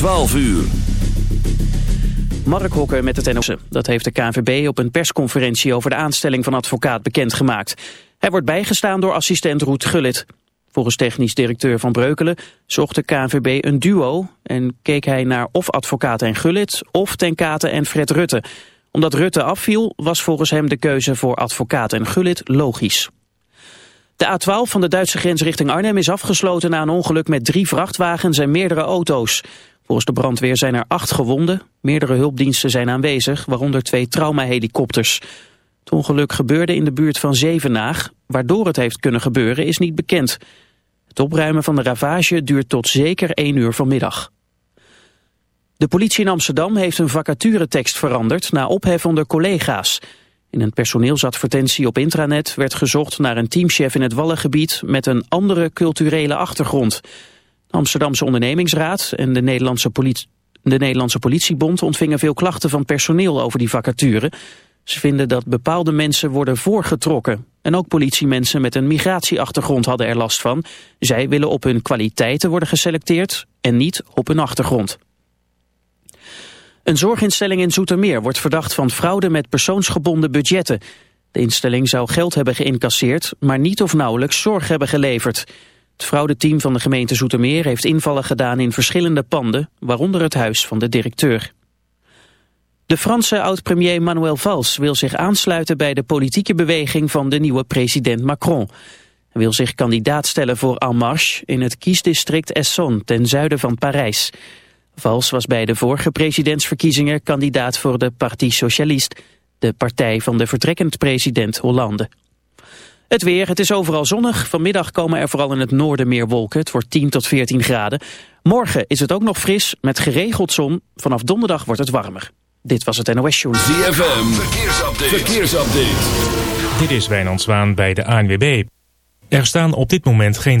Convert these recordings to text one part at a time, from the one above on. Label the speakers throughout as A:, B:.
A: 12 uur.
B: Mark Hokker met het NOS. Dat heeft de KNVB op een persconferentie over de aanstelling van advocaat bekendgemaakt. Hij wordt bijgestaan door assistent Roet Gullit. Volgens technisch directeur Van Breukelen zocht de KNVB een duo... en keek hij naar of advocaat en Gullit of Ten Kate en Fred Rutte. Omdat Rutte afviel was volgens hem de keuze voor advocaat en Gullit logisch. De A12 van de Duitse grens richting Arnhem is afgesloten na een ongeluk met drie vrachtwagens en meerdere auto's. Volgens de brandweer zijn er acht gewonden. Meerdere hulpdiensten zijn aanwezig, waaronder twee traumahelikopters. Het ongeluk gebeurde in de buurt van Zevenaag. Waardoor het heeft kunnen gebeuren is niet bekend. Het opruimen van de ravage duurt tot zeker 1 uur vanmiddag. De politie in Amsterdam heeft een vacaturetekst veranderd na ophef onder collega's. In een personeelsadvertentie op intranet werd gezocht naar een teamchef in het Wallengebied met een andere culturele achtergrond. Amsterdamse ondernemingsraad en de Nederlandse, politie, de Nederlandse politiebond ontvingen veel klachten van personeel over die vacature. Ze vinden dat bepaalde mensen worden voorgetrokken. En ook politiemensen met een migratieachtergrond hadden er last van. Zij willen op hun kwaliteiten worden geselecteerd en niet op hun achtergrond. Een zorginstelling in Zoetermeer wordt verdacht van fraude met persoonsgebonden budgetten. De instelling zou geld hebben geïncasseerd, maar niet of nauwelijks zorg hebben geleverd. Het fraudeteam van de gemeente Zoetermeer heeft invallen gedaan in verschillende panden, waaronder het huis van de directeur. De Franse oud-premier Manuel Valls wil zich aansluiten bij de politieke beweging van de nieuwe president Macron. Hij wil zich kandidaat stellen voor En Marche in het kiesdistrict Essonne ten zuiden van Parijs. Vals was bij de vorige presidentsverkiezingen kandidaat voor de Parti Socialiste, de partij van de vertrekkend president Hollande. Het weer, het is overal zonnig. Vanmiddag komen er vooral in het noorden meer wolken. Het wordt 10 tot 14 graden. Morgen is het ook nog fris, met geregeld zon. Vanaf donderdag wordt het warmer. Dit was het NOS Journal.
A: ZFM, verkeersupdate. verkeersupdate.
C: Dit is Wijnand Zwaan bij de ANWB. Er staan op dit moment geen...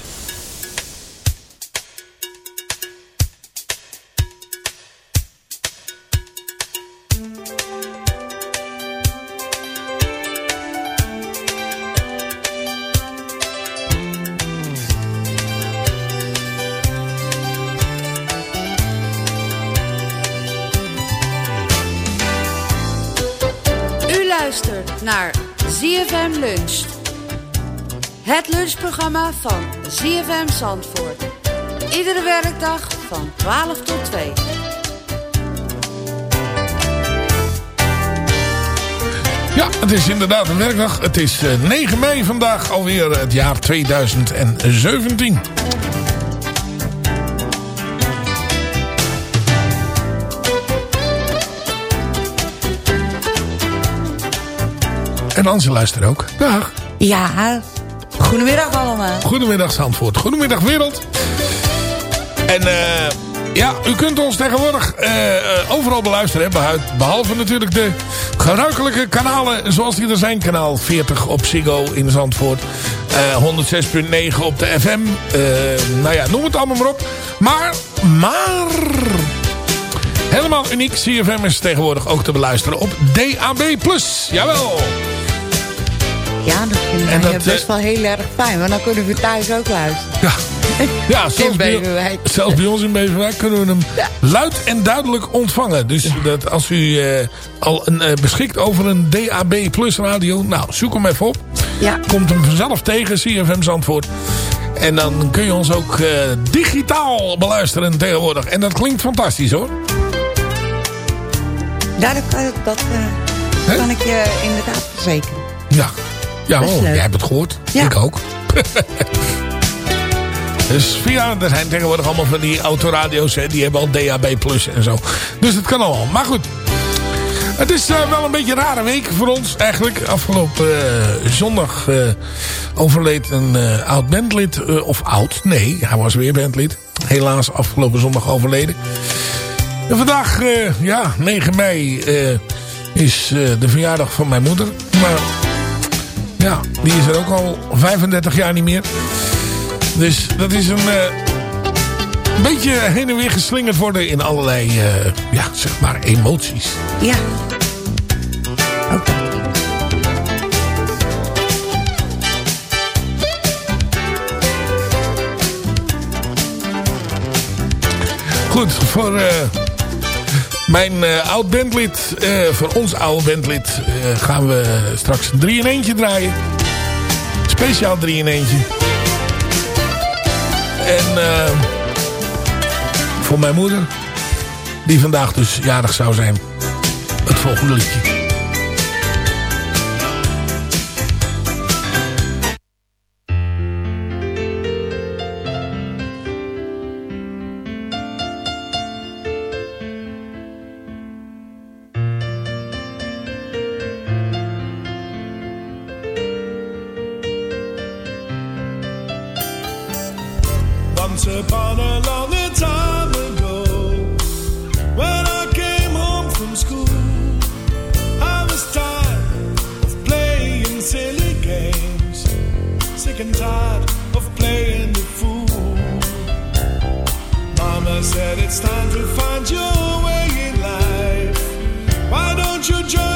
D: ZFM Luncht. Het lunchprogramma van ZFM Zandvoort. Iedere werkdag van 12 tot 2.
E: Ja, het is inderdaad een werkdag. Het is eh, 9 mei vandaag, alweer het jaar 2017. En Anse luistert ook. Dag.
F: Ja, goedemiddag allemaal.
E: Goedemiddag Zandvoort. Goedemiddag wereld. En eh, Ja, u kunt ons tegenwoordig uh, overal beluisteren. Hè? Behalve natuurlijk de gebruikelijke kanalen zoals die er zijn. Kanaal 40 op Ziggo in Zandvoort. Uh, 106.9 op de FM. nou ja, noem het allemaal maar op. Maar, maar... Helemaal uniek. CFM is tegenwoordig ook te beluisteren op DAB+. Jawel!
F: Ja, dat vind ik dat, best wel heel erg fijn. Want dan kunnen we thuis ook luisteren.
E: Ja, ja zelfs, bij, zelfs bij ons in Beverwijk kunnen we hem luid en duidelijk ontvangen. Dus dat als u uh, al een, uh, beschikt over een DAB Plus radio... Nou, zoek hem even op. Ja. Komt hem vanzelf tegen, CFM Zandvoort. En dan kun je ons ook uh, digitaal beluisteren tegenwoordig. En dat klinkt fantastisch hoor.
F: Ja, dat, dat kan ik je inderdaad verzekeren.
E: Ja, ja oh, jij hebt het gehoord. Ja. Ik ook. Dus via, er zijn tegenwoordig allemaal van die autoradio's. Hè, die hebben al DAB Plus en zo. Dus het kan allemaal. Maar goed. Het is uh, wel een beetje een rare week voor ons eigenlijk. Afgelopen uh, zondag uh, overleed een oud bandlid. of oud, nee, hij was weer bandlid. Helaas afgelopen zondag overleden. En vandaag, ja, 9 mei is de verjaardag van mijn moeder. Maar ja, die is er ook al 35 jaar niet meer. Dus dat is een, uh, een beetje heen en weer geslingerd worden in allerlei, uh, ja, zeg maar, emoties.
F: Ja. Dat.
E: Goed, voor uh, mijn uh, oud bandlid, uh, voor ons oude bandlid, gaan we straks een 3 in eentje draaien. Speciaal 3 in eentje. En voor mijn moeder, die vandaag dus jarig zou zijn, het volgende liedje. and
G: tired of playing the fool. Mama said it's time to find your way in life. Why don't you just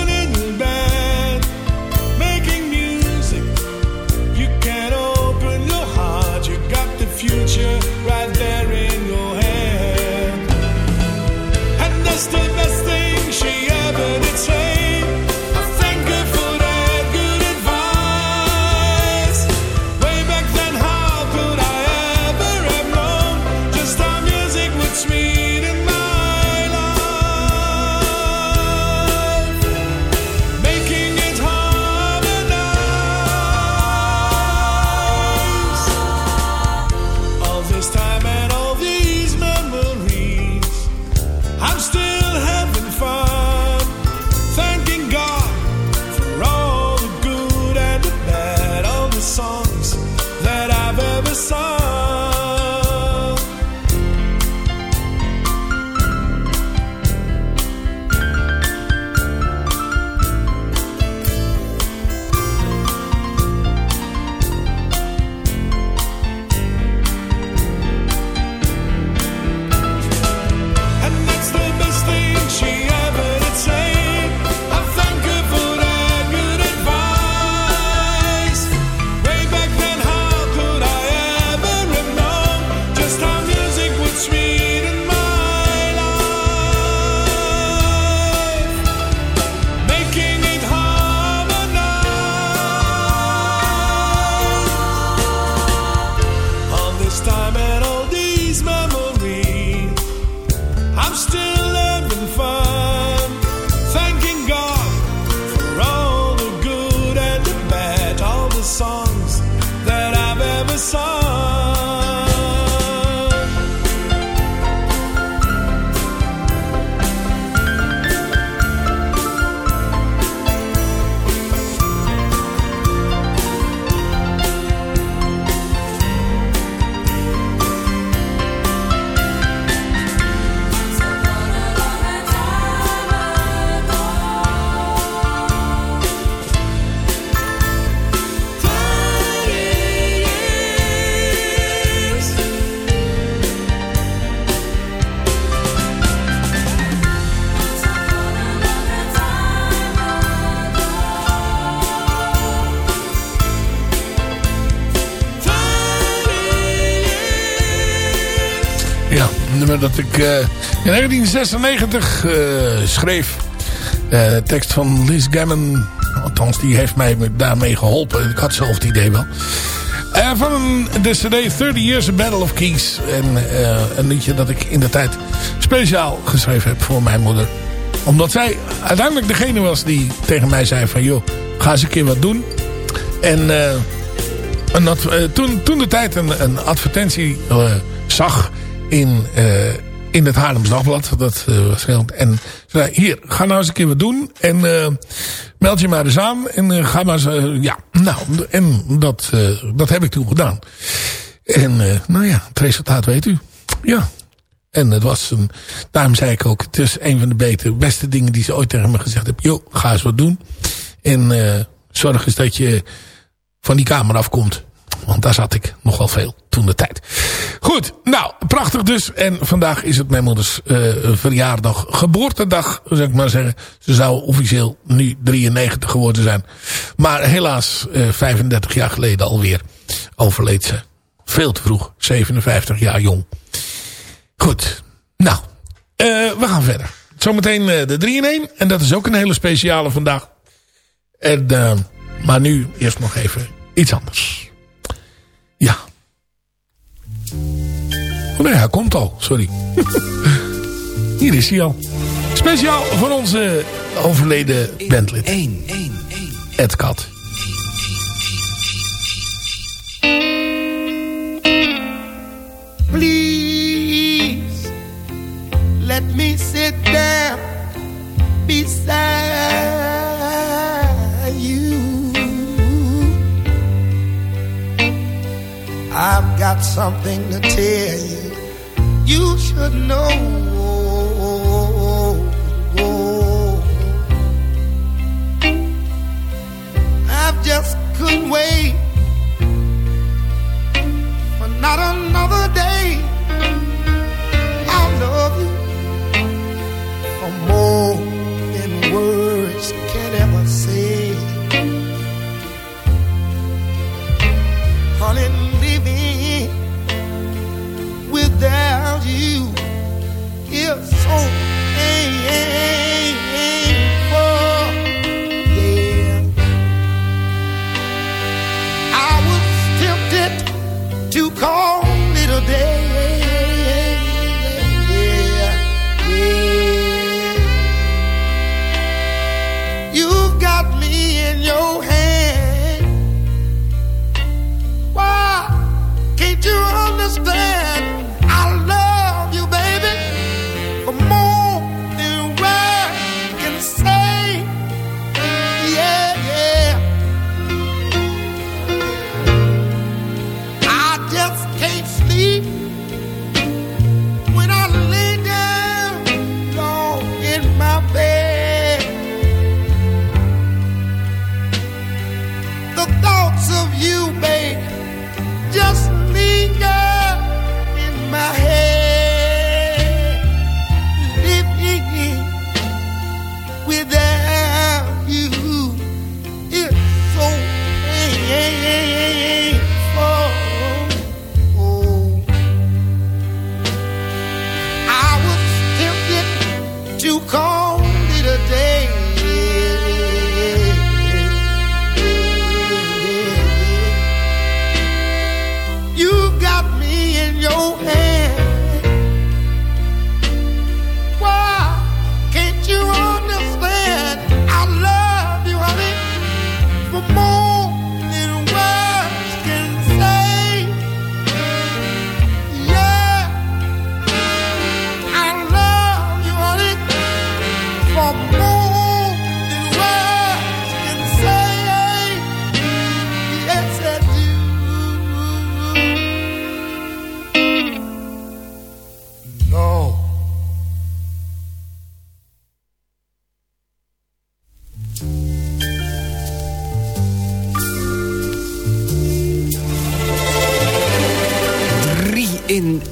E: dat ik uh, in 1996 uh, schreef. tekst van Liz Gammon. Althans, die heeft mij daarmee geholpen. Ik had zelf het idee wel. van de cd 30 Years Battle of Kings. En een liedje dat ik in de tijd speciaal geschreven heb voor mijn moeder. Omdat zij uiteindelijk degene was die tegen mij zei van... joh, ga eens een keer wat doen. En uh, toen, toen de tijd een, advertentie uh, zag in, uh, in het Haarlems Dagblad. Dat was heel, en zei, hier, ga nou eens een keer wat doen. En meld je maar eens aan. En ga maar eens, ja, nou, en dat, dat heb ik toen gedaan. En nou ja, het resultaat weet u. Ja, en het was een, daarom zei ik ook, het is een van de betere, beste dingen die ze ooit tegen me gezegd hebben. Joh, ga eens wat doen. En zorg eens dat je van die kamer afkomt. Want daar zat ik nogal veel toen de tijd. Goed, nou, prachtig dus. En vandaag is het mijn moeders uh, verjaardag, geboortedag, zou ik maar zeggen. Ze zou officieel nu 93 geworden zijn. Maar helaas, uh, 35 jaar geleden alweer overleed ze. Veel te vroeg, 57 jaar jong. Goed, nou, uh, we gaan verder. Zometeen de 3 in 1. En dat is ook een hele speciale vandaag. En, maar nu eerst nog even iets anders. Ja. Oh nee, hij komt al. Sorry. Hier is hij al. Speciaal voor onze overleden bandlid. 1, 1, 1. Ed Kat.
H: Please, let me sit down beside I've got something to tell you. You should know. I just couldn't wait for not another day. I love you for more you is so painful. Yeah, I was tempted to call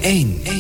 E: 1.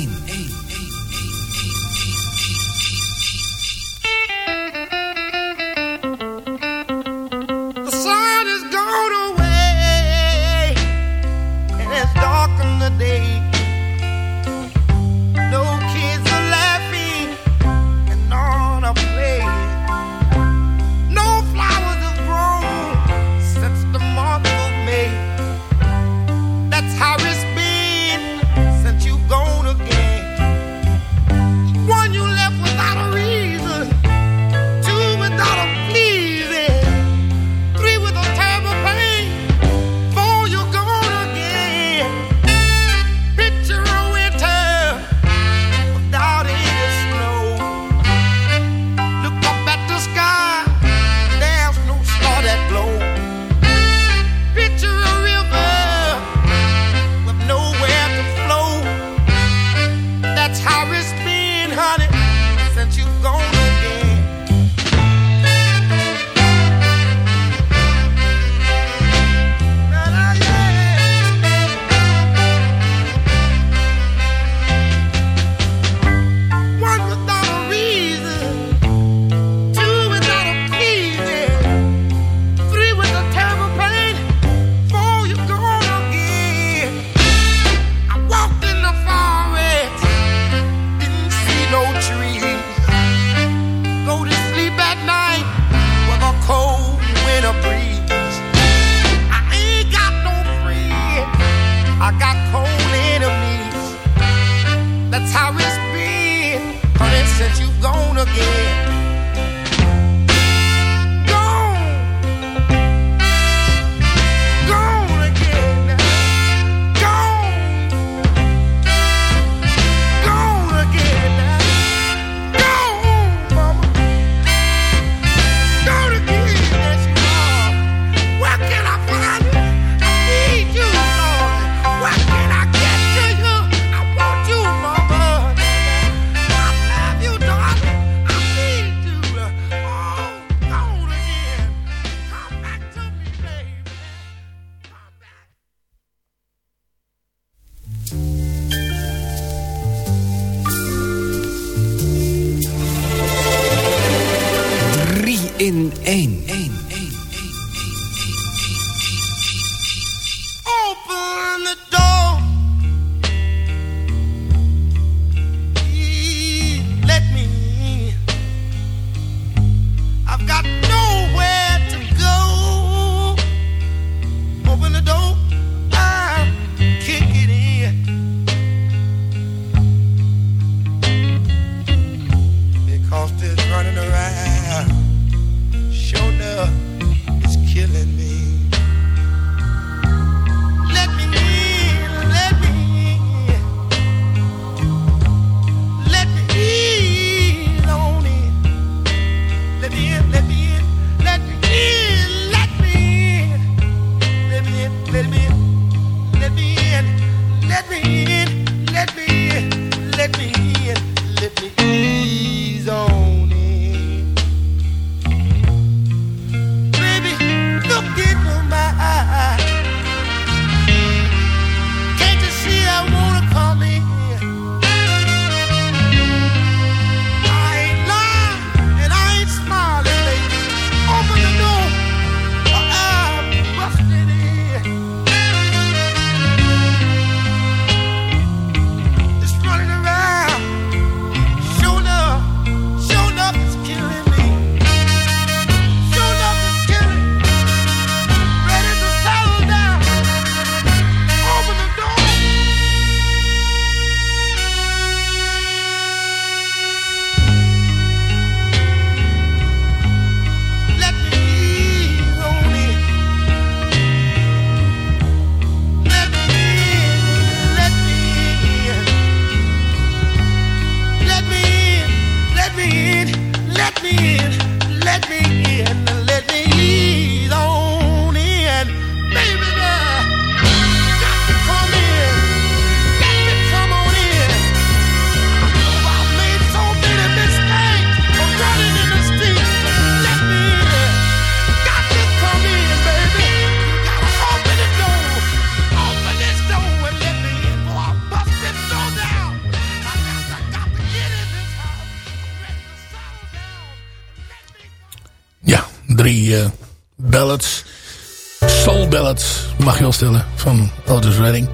E: Stellen, van Otis Redding.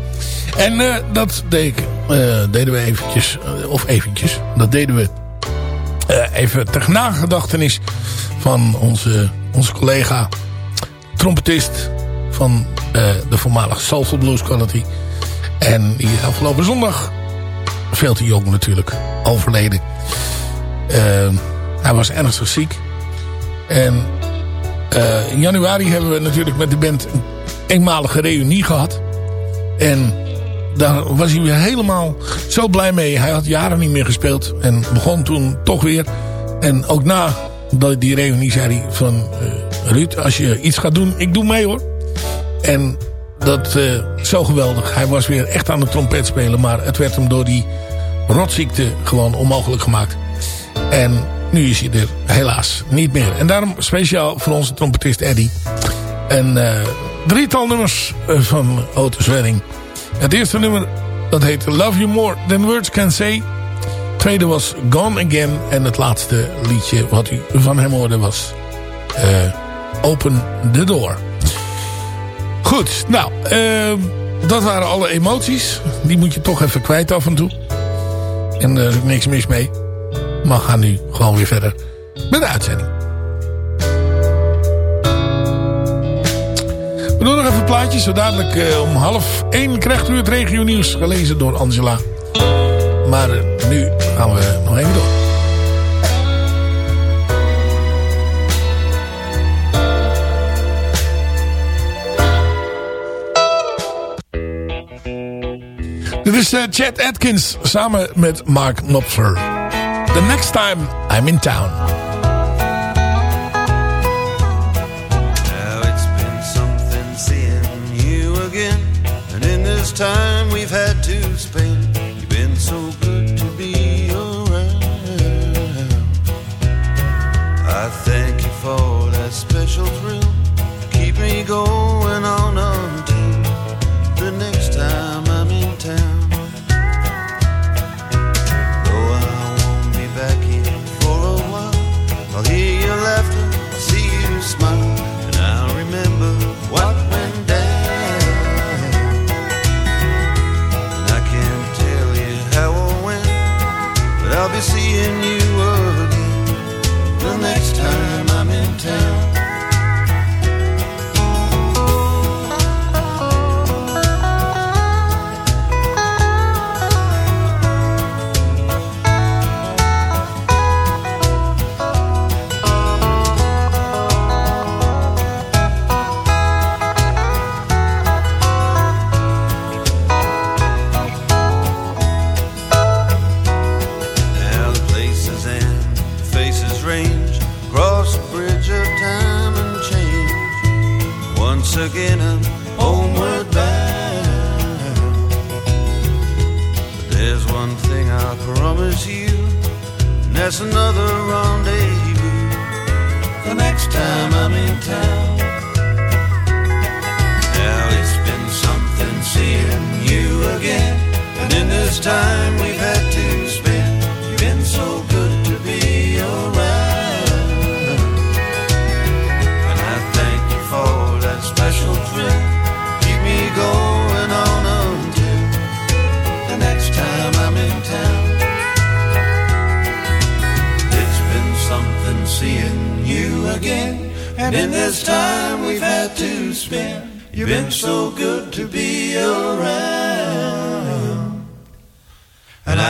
E: En uh, dat deed ik, uh, deden we eventjes, uh, of eventjes, dat deden we even ter nagedachtenis van onze, onze collega, trompetist van de voormalige Soulful Blues Quality. En die afgelopen zondag, veel te jong natuurlijk, overleden. hij was ernstig ziek. En in januari hebben we natuurlijk met de band eenmalige reunie gehad. En daar was hij weer helemaal zo blij mee. Hij had jaren niet meer gespeeld. En begon toen toch weer. En ook na die reunie zei hij van... Uh, Ruud, als je iets gaat doen, ik doe mee hoor. En dat uh, zo geweldig. Hij was weer echt aan de trompet spelen. Maar het werd hem door die rotziekte gewoon onmogelijk gemaakt. En nu is hij er helaas niet meer. En daarom speciaal voor onze trompetist Eddie. En uh, drietal nummers eh, van Otis Redding. Het eerste nummer, dat heet Love You More Than Words Can Say. Het tweede was Gone Again. En het laatste liedje wat u van hem hoorde was uh, Open the Door. Goed, nou, uh, dat waren alle emoties. Die moet je toch even kwijt af en toe. En daar is niks mis mee. Maar gaan nu gewoon weer verder met de uitzending. We doen nog even plaatjes. Zo dadelijk uh, om half één krijgt u het regio nieuws gelezen door Angela. Maar uh, nu gaan we nog even door. Dit is uh, Chad Atkins samen met Mark Knopfler. The next time I'm in town. Time we've had to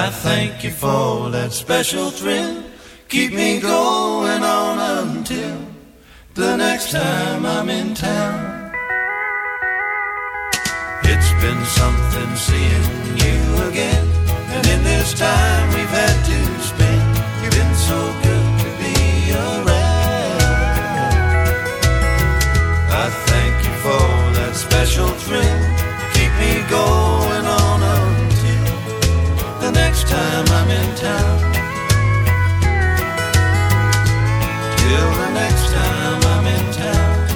E: I thank you for that special thrill. Keep me going on until the next time I'm in town.
I: It's been something seeing you again. And in this time we've had to spend, you've been so good to be around. I thank you for that special thrill. Keep me going time I'm in town. Till the next time I'm in town.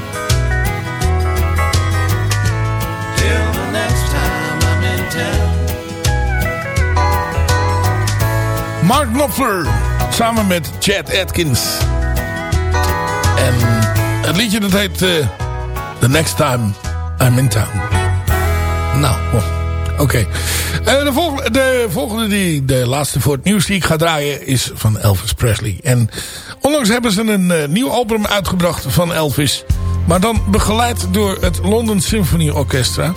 I: Till the next time I'm in town.
E: Mark Knopfler samen met Chad Atkins. En het liedje dat heet eh, The Next Time I'm in Town. Nou, oké. Eh, de, volgende, de volgende, die, de laatste voor het nieuws die ik ga draaien is van Elvis Presley. En onlangs hebben ze een eh, nieuw album uitgebracht van Elvis. Maar dan begeleid door het London Symphony Orchestra.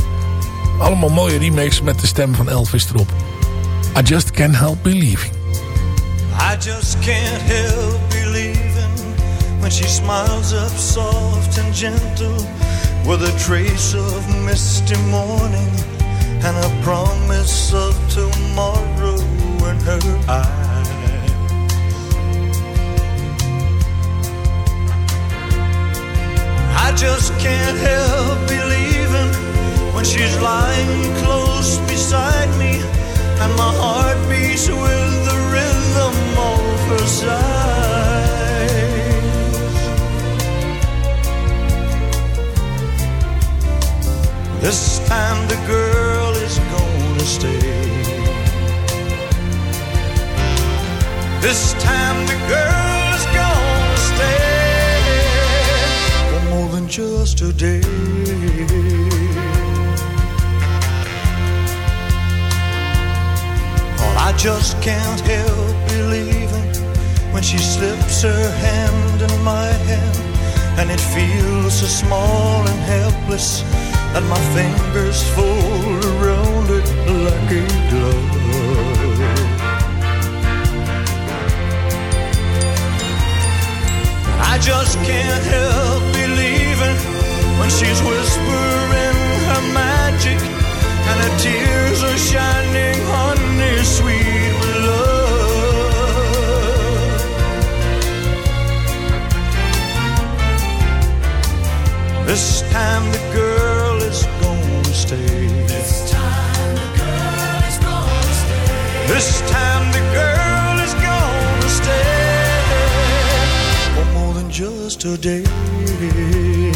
E: Allemaal mooie remakes met de stem van Elvis erop. I Just Can't Help Believing.
I: I just can't help believing when she smiles up soft and gentle with a trace of misty morning and a promise of tomorrow in her eyes. I just can't help believing when she's lying close beside me and my heart beats with the rhythm of her sighs. This time the girl is gonna stay for more than just a day. I just can't help believing when she slips her hand in my hand, and it feels so small and helpless that my fingers fold around it like a I just can't help believing when she's whispering her magic and her tears are shining honey sweet with love. This time the girl is gonna stay. This time the girl is gonna stay. This time the girl than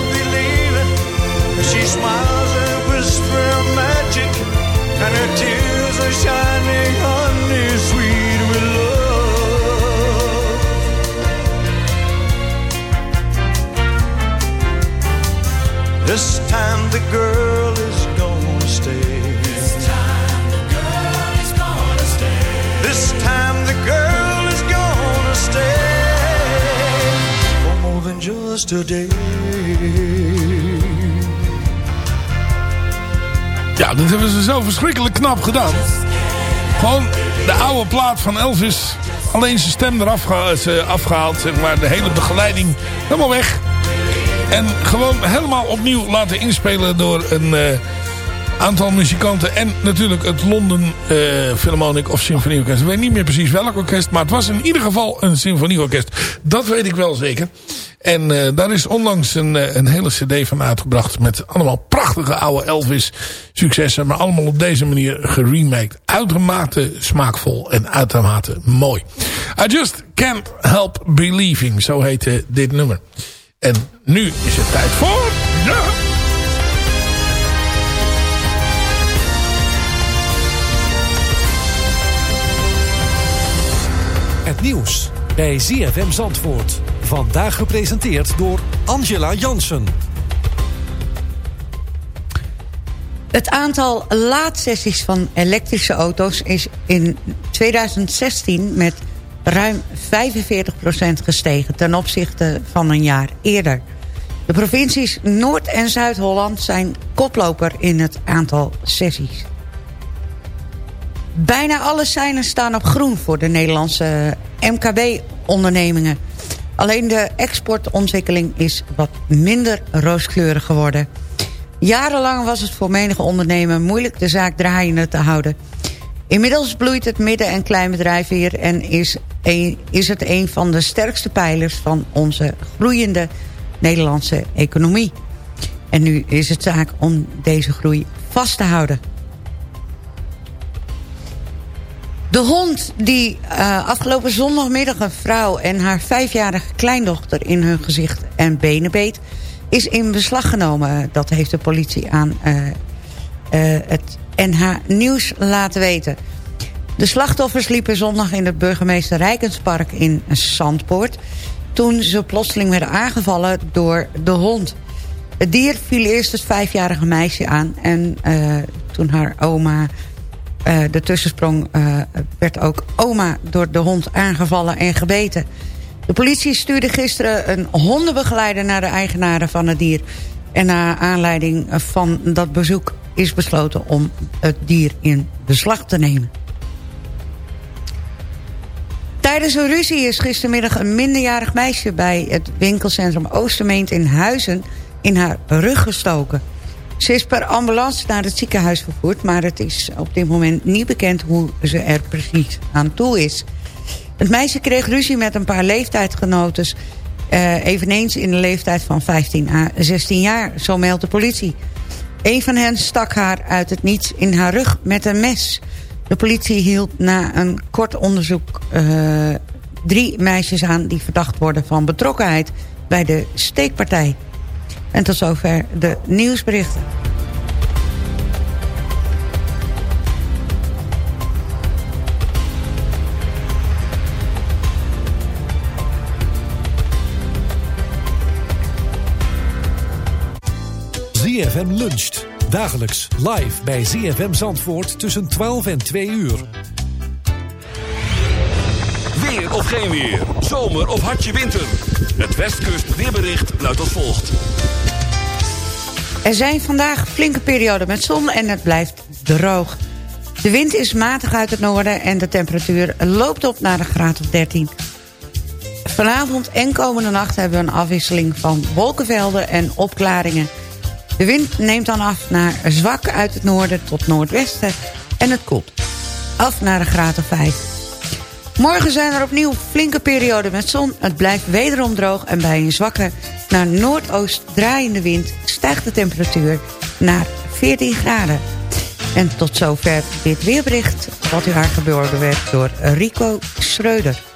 I: she smiles and whispers magic, and her tears are shining honey sweet with love. This time the girl is gonna stay. This time the girl is gonna stay. This time the girl is gonna stay for more than just a day.
E: Ja, dat hebben ze zo verschrikkelijk knap gedaan. Gewoon de oude plaat van Elvis. Alleen zijn stem eraf ze afgehaald. Zeg maar, de hele begeleiding helemaal weg. En gewoon helemaal opnieuw laten inspelen door een eh, aantal muzikanten. En natuurlijk het London eh, Philharmonic of Symfonieorkest. Ik weet niet meer precies welk orkest. Maar het was in ieder geval een symfonieorkest. Dat weet ik wel zeker. En eh, daar is onlangs een, eh, een hele cd van uitgebracht. Met allemaal prachtige oude Elvis successen. Maar allemaal op deze manier geremaked. Uitermate smaakvol en uitermate mooi. I Just Can't Help Believing. Zo heette dit nummer. En nu is het tijd voor... Ja.
J: Het nieuws bij ZFM Zandvoort. Vandaag gepresenteerd door Angela Jansen.
F: Het aantal laadsessies van elektrische auto's is in 2016 met ruim 45% gestegen ten opzichte van een jaar eerder. De provincies Noord- en Zuid-Holland zijn koploper in het aantal sessies. Bijna alle seinen staan op groen voor de Nederlandse MKB-ondernemingen. Alleen de exportontwikkeling is wat minder rooskleurig geworden. Jarenlang was het voor menige ondernemer moeilijk de zaak draaiende te houden. Inmiddels bloeit het midden- en kleinbedrijf weer... en is, een, is het een van de sterkste pijlers van onze groeiende Nederlandse economie. En nu is het zaak om deze groei vast te houden. De hond die uh, afgelopen zondagmiddag een vrouw en haar vijfjarige kleindochter in hun gezicht en benen beet, is in beslag genomen. Dat heeft de politie aan uh, uh, het NH Nieuws laten weten. De slachtoffers liepen zondag in het burgemeester Rijkenspark in Zandpoort... toen ze plotseling werden aangevallen door de hond. Het dier viel eerst het vijfjarige meisje aan... en toen haar oma uh, de tussensprong uh, werd ook oma door de hond aangevallen en gebeten. De politie stuurde gisteren een hondenbegeleider naar de eigenaren van het dier. En na aanleiding van dat bezoek is besloten om het dier in beslag te nemen. Tijdens een ruzie is gistermiddag een minderjarig meisje... bij het winkelcentrum Oostermeent in Huizen in haar rug gestoken. Ze is per ambulance naar het ziekenhuis vervoerd... maar het is op dit moment niet bekend hoe ze er precies aan toe is. Het meisje kreeg ruzie met een paar leeftijdsgenoten... Uh, eveneens in de leeftijd van 15 à 16 jaar, zo meldt de politie. Een van hen stak haar uit het niets in haar rug met een mes. De politie hield na een kort onderzoek uh, drie meisjes aan... die verdacht worden van betrokkenheid bij de steekpartij. En tot zover de nieuwsberichten.
J: ZFM luncht. Dagelijks live bij ZFM Zandvoort tussen 12 en 2 uur.
A: Weer of geen weer. Zomer of hartje winter. Het Westkust weerbericht luidt als volgt.
F: Er zijn vandaag flinke perioden met zon en het blijft droog. De wind is matig uit het noorden en de temperatuur loopt op naar een graad of 13.
K: Vanavond en komende nacht hebben we een afwisseling van wolkenvelden en opklaringen. De wind neemt dan af naar zwak uit het noorden tot noordwesten en het koelt af naar een graad of 5. Morgen zijn er opnieuw flinke perioden met zon. Het blijft wederom droog en bij een zwakke naar noordoost draaiende wind... stijgt de temperatuur naar 14 graden. En tot zover dit weerbericht wat u aangeboden werd door Rico Schreuder.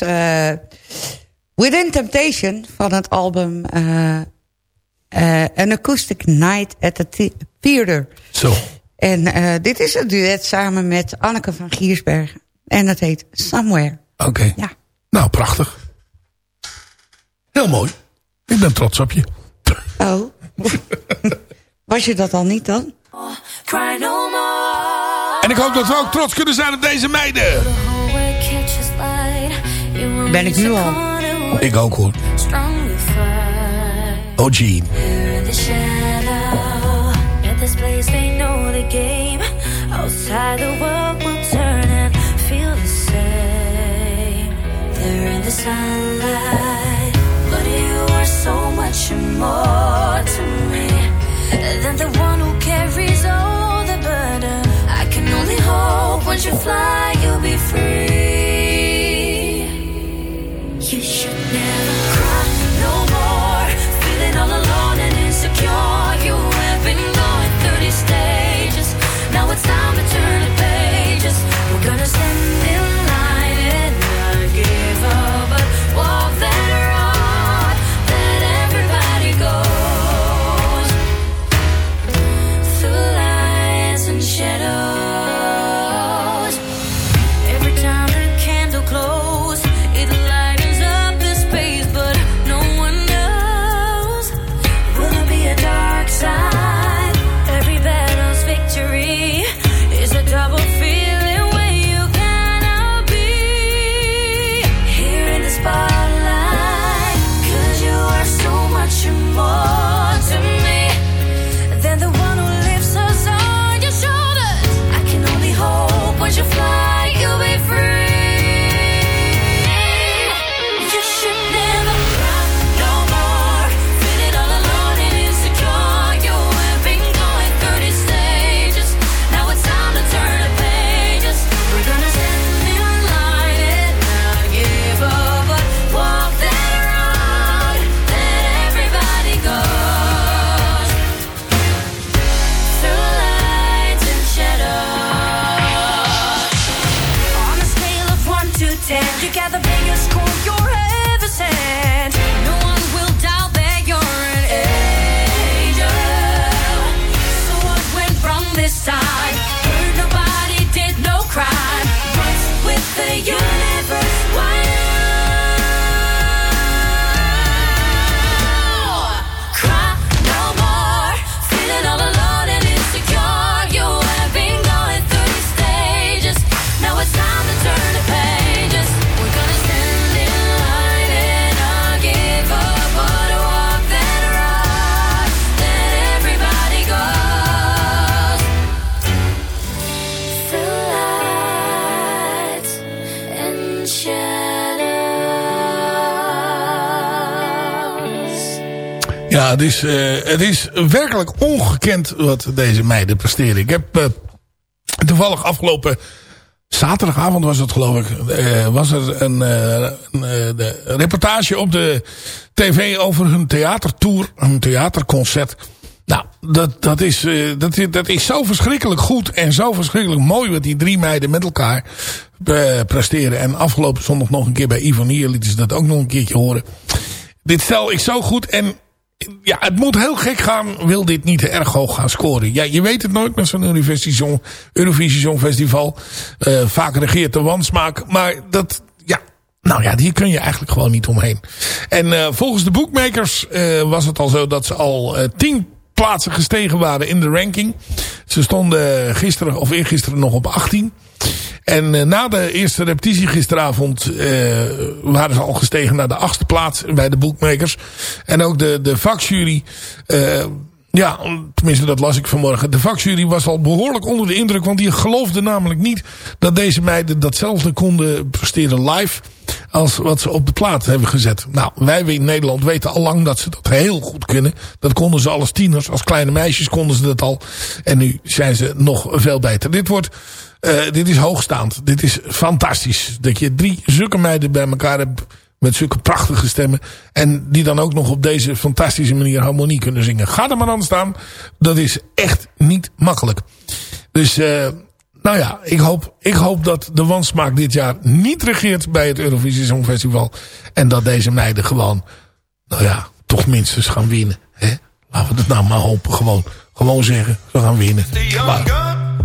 L: Was
F: eh, Within Temptation van het album eh, eh, An Acoustic Night at the The- Theater.
E: Zo.
F: En eh, dit is een duet samen met Anneke van Giersbergen. En dat heet Somewhere.
E: Oké.
F: Ja.
E: Nou, prachtig. Heel mooi. Ik ben trots op je.
F: Oh. Was je dat al niet dan?
M: Cry no more.
E: En ik hoop dat we ook trots kunnen zijn op deze meiden.
F: Ben ik nu al?
E: Ik ook hoor.
M: strongly fight.
E: Oh, Gene.
M: Here in the shadow. At this place they know the game. Outside the world will turn and feel the same. They're in the sunlight. But you are so much more to me than the one who carries all the burden. I can only hope once you fly, you'll be free.
E: Ja, het is, eh, het is werkelijk ongekend wat deze meiden presteren. Ik heb eh, toevallig afgelopen zaterdagavond was het geloof ik. eh, was er een, een, reportage op de tv over hun theatertour. Hun theaterconcert. Nou, dat, dat, is, dat, dat is zo verschrikkelijk goed en zo verschrikkelijk mooi wat die drie meiden met elkaar presteren. En afgelopen zondag nog een keer bij Ivonier lieten ze dat ook nog een keertje horen. Dit stel ik zo goed en ja, het moet heel gek gaan, wil dit niet erg hoog gaan scoren. Ja, je weet het nooit met zo'n Eurovisie Eurovisie Songfestival. Eh vaak regeert de wansmaak, maar dat, ja, nou ja, hier kun je eigenlijk gewoon niet omheen. En eh, volgens de bookmakers eh, was het al zo dat ze al tien plaatsen gestegen waren in de ranking. Ze stonden gisteren of eergisteren nog op 18. En eh, na de eerste repetitie gisteravond eh, waren ze al gestegen naar de achtste plaats bij de bookmakers. En ook de, de vakjury, eh, ja, tenminste dat las ik vanmorgen. De vakjury was al behoorlijk onder de indruk, want die geloofde namelijk niet dat deze meiden datzelfde konden presteren live als wat ze op de plaat hebben gezet. Nou, wij in Nederland weten al lang dat ze dat heel goed kunnen. Dat konden ze al als tieners, als kleine meisjes konden ze dat al. En nu zijn ze nog veel beter. Dit wordt... Uh, dit is hoogstaand. Dit is fantastisch. Dat je drie zulke meiden bij elkaar hebt. Met zulke prachtige stemmen. En die dan ook nog op deze fantastische manier harmonie kunnen zingen. Ga er maar aan staan. Dat is echt niet makkelijk. Dus uh, nou ja, ik hoop, ik hoop dat de wansmaak dit jaar niet regeert bij het Eurovisie Songfestival. En dat deze meiden gewoon, nou ja, toch minstens gaan winnen. Hè? Laten we het nou maar hopen. Gewoon, gewoon zeggen, ze gaan winnen. Maar,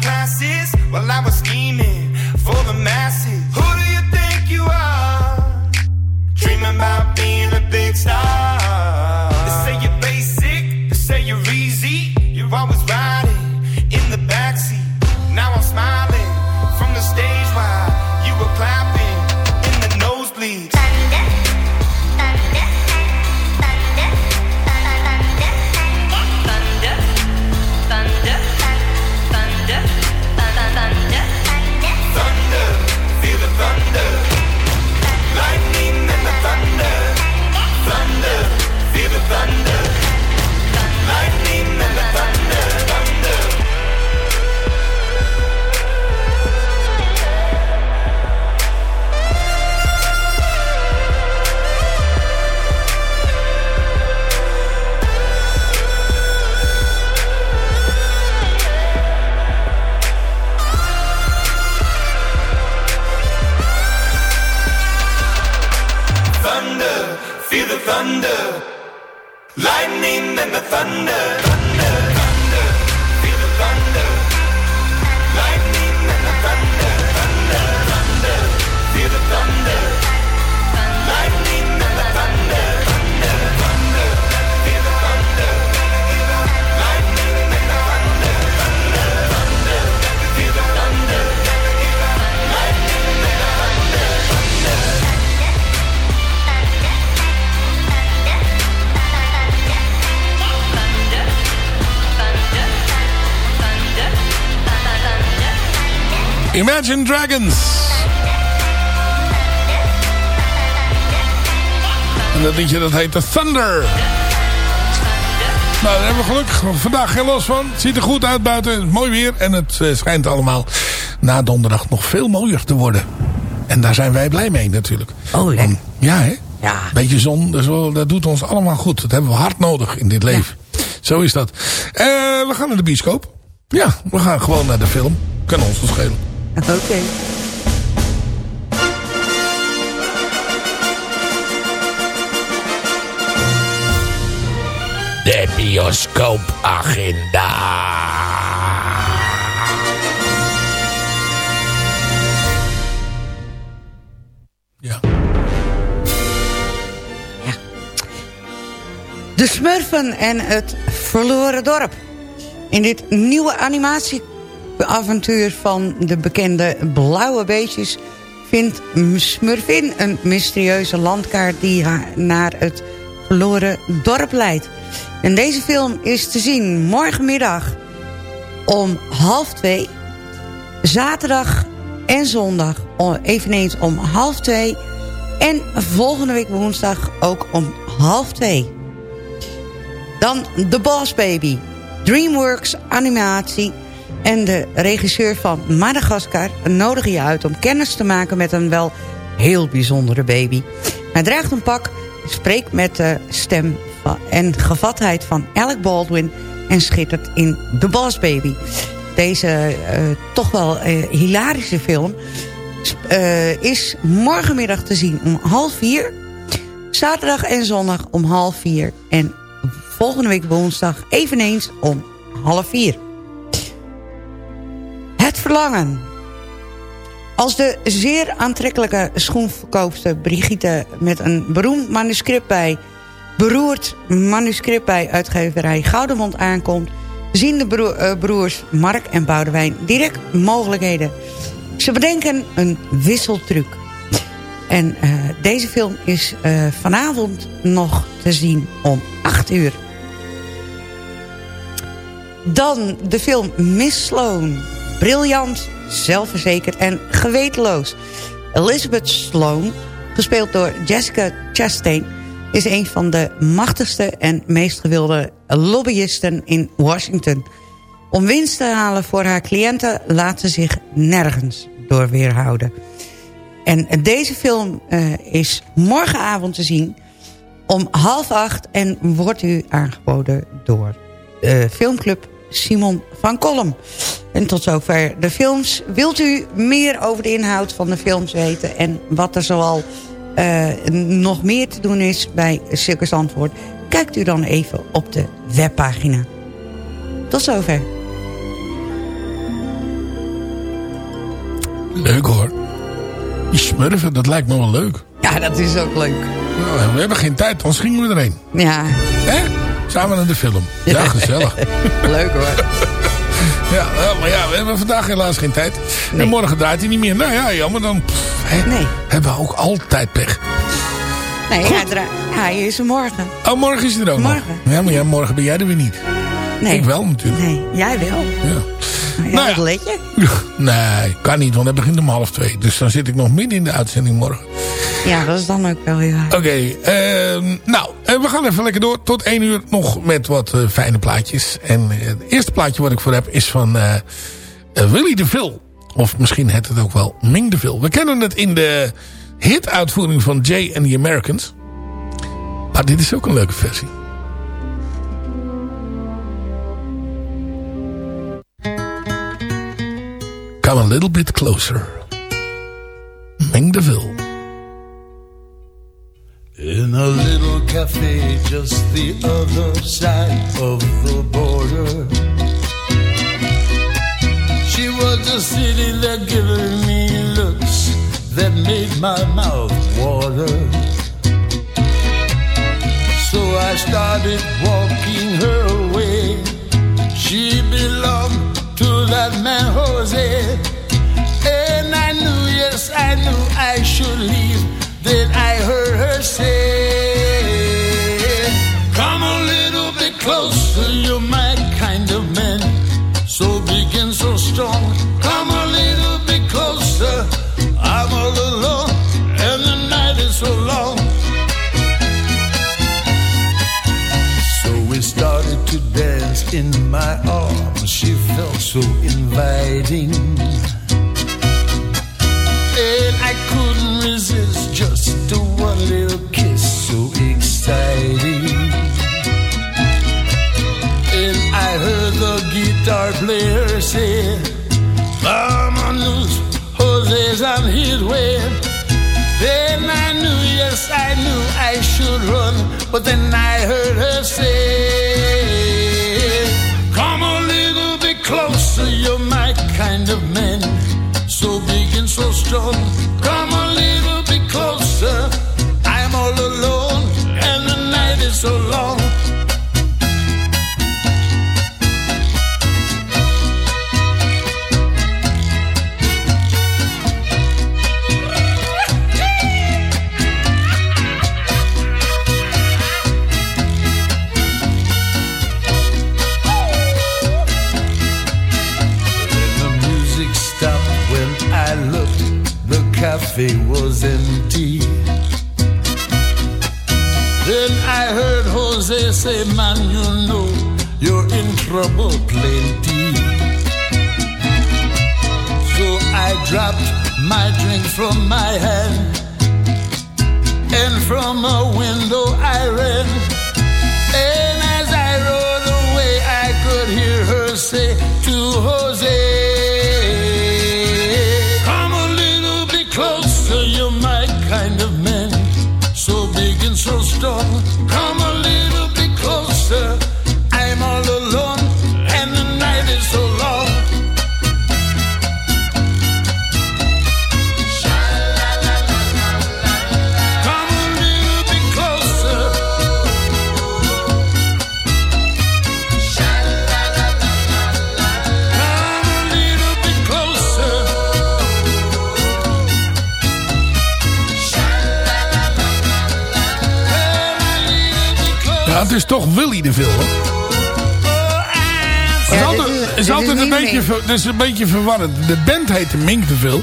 N: classes while I was scheming for the masses. Who do you think you are? Dreaming about being a big star.
E: Imagine Dragons. En dat liedje dat heet The Thunder. Nou, daar hebben we gelukkig vandaag geen los van. Het ziet er goed uit buiten. Het is mooi weer. En het eh, schijnt allemaal na donderdag nog veel mooier te worden. En daar zijn wij blij mee natuurlijk.
F: Oh, lekker.
E: Ja, hè?
F: Ja.
E: Beetje zon, wel- dat doet ons allemaal goed. Dat hebben we hard nodig in dit leven. Zo is dat. Eh, we gaan naar de bioscoop. Ja, we gaan gewoon naar de film. Kan ons schelen.
F: Oké.
E: De bioscoopagenda. Ja.
F: De Smurfen en het verloren dorp. In dit nieuwe animatieavontuur van de bekende blauwe beestjes... vindt Smurfin een mysterieuze landkaart die haar naar het verloren dorp leidt. En deze film is te zien morgenmiddag om half twee. Zaterdag en zondag eveneens om half twee. En volgende week woensdag ook om half twee. Dan The Boss Baby. DreamWorks animatie. En de regisseur van Madagaskar nodigen je uit om kennis te maken met een wel heel bijzondere baby. Hij draagt een pak, spreekt met de stem en gevatheid van Alec Baldwin... en schittert in The Boss Baby. Deze eh, toch wel eh, hilarische film eh, is morgenmiddag te zien om half vier... Zaterdag en zondag om half vier. En volgende week woensdag eveneens om half vier. Verlangen. Als de zeer aantrekkelijke schoenverkoopster Brigitte... met een beroemd manuscript bij beroerd manuscript bij uitgeverij Goudenmond aankomt... zien de eh, broers Mark en Boudewijn direct mogelijkheden. Ze bedenken een wisseltruc. En uh, deze film is uh, vanavond nog te zien om 8 uur. Dan de film Miss Sloan. Briljant, zelfverzekerd en gewetenloos. Elizabeth Sloan, gespeeld door Jessica Chastain... is een van de machtigste en meest gewilde lobbyisten in Washington. Om winst te halen voor haar cliënten laat ze zich nergens door weerhouden. En deze film uh, is morgenavond te zien om half acht... en wordt u aangeboden door de filmclub Simon van Kolm. En tot zover de films. Wilt u meer over de inhoud van de films weten... en wat er zoal uh, nog meer te doen is bij Circus Antwoord... kijkt u dan even op de webpagina. Tot zover.
E: Leuk hoor. Die smurfen, dat lijkt me wel leuk.
F: Ja, dat is ook leuk.
E: Nou, we hebben geen tijd, anders gingen we erheen.
F: Ja.
E: Hè? Samen naar de film. Ja, gezellig.
F: leuk hoor.
E: Ja, maar ja, we hebben vandaag helaas geen tijd. Nee. En morgen draait hij niet meer. Nou ja, jammer dan. Pff, hè,
F: nee.
E: Hebben we ook altijd pech.
F: Nee, hij, is er morgen.
E: Oh, morgen is hij er ook
F: Morgen.
E: Nog. Ja, maar ja, morgen ben jij er weer niet.
F: Nee.
E: Ik wel natuurlijk.
F: Nee, jij wel.
E: Ja.
F: Ja, nou ja. let je?
E: Nee, kan niet, want het begint om half twee. Dus dan zit ik nog midden in de uitzending morgen.
F: Ja, dat is dan ook wel weer
E: Oké, okay, uh, nou, we gaan even lekker door. Tot één uur nog met wat uh, fijne plaatjes. En uh, het eerste plaatje wat ik voor heb is van Willy de Vil. Of misschien heet het ook wel Ming de Vil. We kennen het in de hit-uitvoering van Jay and the Americans. Maar dit is ook een leuke versie. Come a little bit closer. Ming de Vil.
O: In a little cafe just the other side of the border. She was just sitting there giving me looks that made my mouth water. So I started walking her way. She belonged that man Jose. And I knew, yes, I knew I should leave. Then I heard her say, Come a little bit closer, you're my kind of man. So big and so strong. Come a little bit closer, I'm all alone, and the night is so long. So we started to dance in my arms. So inviting. And I couldn't resist just a one little kiss, so exciting. And I heard the guitar player say, Vámonos, Jose's on his way. Then I knew, yes, I knew I should run. But then I heard her say, so strong. Cafe was empty. Then I heard Jose say, Man, you know you're in trouble plenty. So I dropped my drink from my hand, and from a window I ran. And as I rode away, I could hear her say to Jose. Is
E: toch Willy de Vil, hoor. Het is altijd,
F: is-
E: een beetje, is een beetje verwarrend. De band heette Mink de Vil.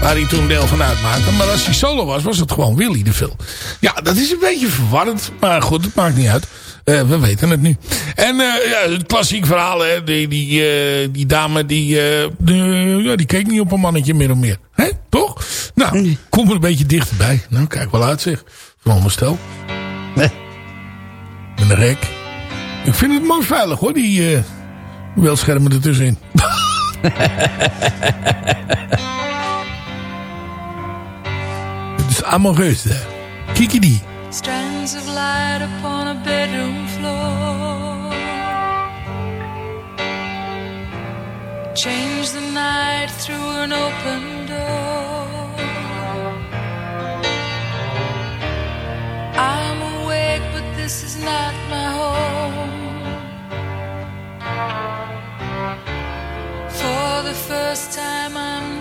E: Waar hij toen deel van uitmaakte. Maar als hij solo was, was het gewoon Willy de Vil. Ja, dat is een beetje verwarrend. Maar goed, het maakt niet uit. Eh, we weten het nu. En eh, ja, het klassiek verhaal. Hè, die, die, eh, die dame die, eh, ja, die keek niet op een mannetje meer of meer. Hè? Toch? Nou, kom er een beetje dichterbij. Nou, kijk wel uit zeg. Veronderstel. Nee. Een rek. Ik vind het mooi veilig hoor. Die eh beeldschermen ertussenin. Het is amoureus daar. Kiki die.
K: Strands of light upon a bedroom floor. Change the night through an open door. This is not my home. For the first time, I'm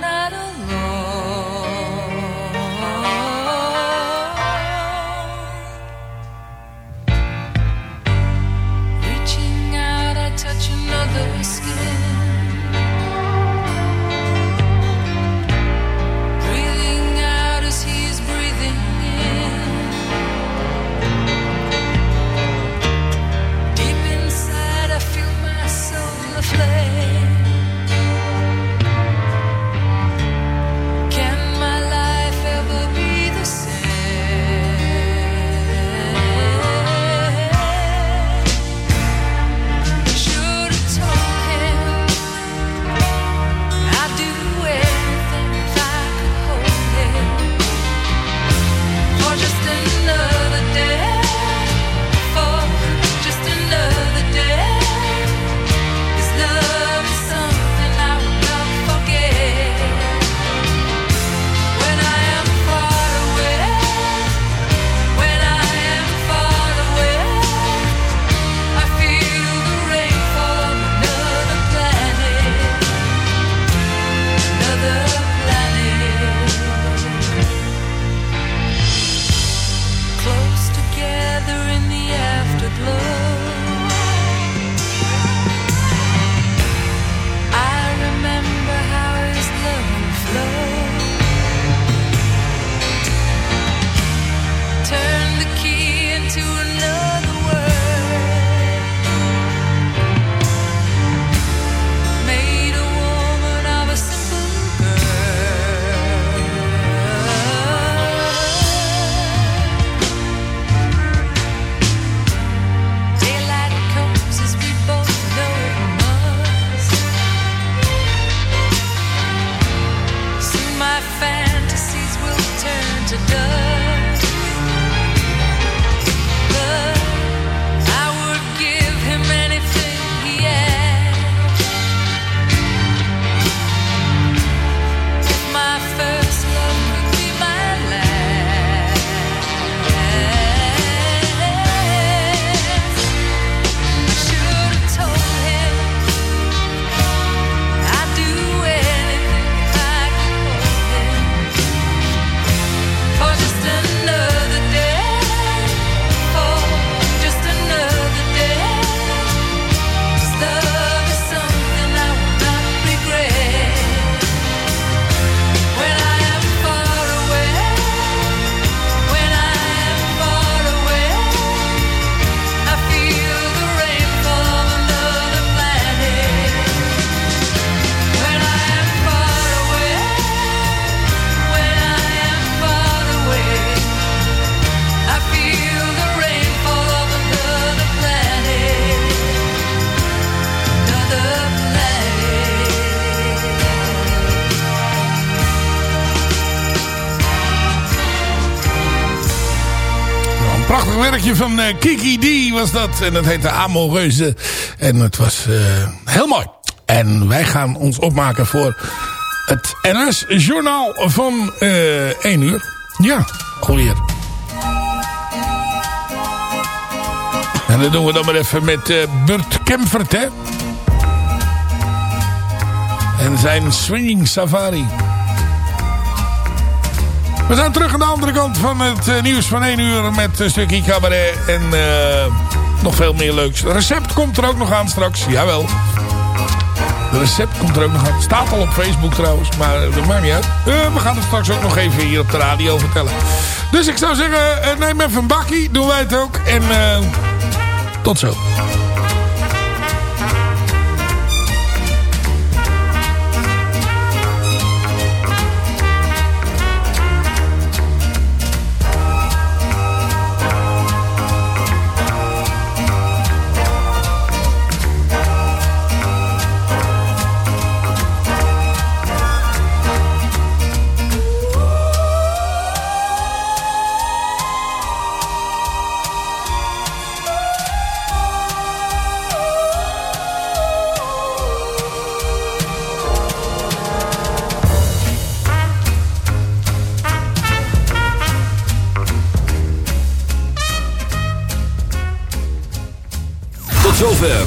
E: prachtig werkje van eh, Kiki D was dat. En dat heette Amoreuze. En het was eh, heel mooi. En wij gaan ons opmaken voor het NS-journaal van eh 1 uur. Ja, alweer. En dat doen we dan maar even met eh, Burt Kemfert, hè. En zijn Swinging Safari. We zijn terug aan de andere kant van het eh, nieuws van 1 uur met een stukje cabaret. En eh nog veel meer leuks. Recept komt er ook nog aan straks. Jawel. Het recept komt er ook nog aan. Staat al op Facebook trouwens, maar dat maakt niet uit. Eh, we gaan het straks ook nog even hier op de radio vertellen. Dus ik zou zeggen, eh, neem even een bakkie. Doen wij het ook. En eh, tot zo.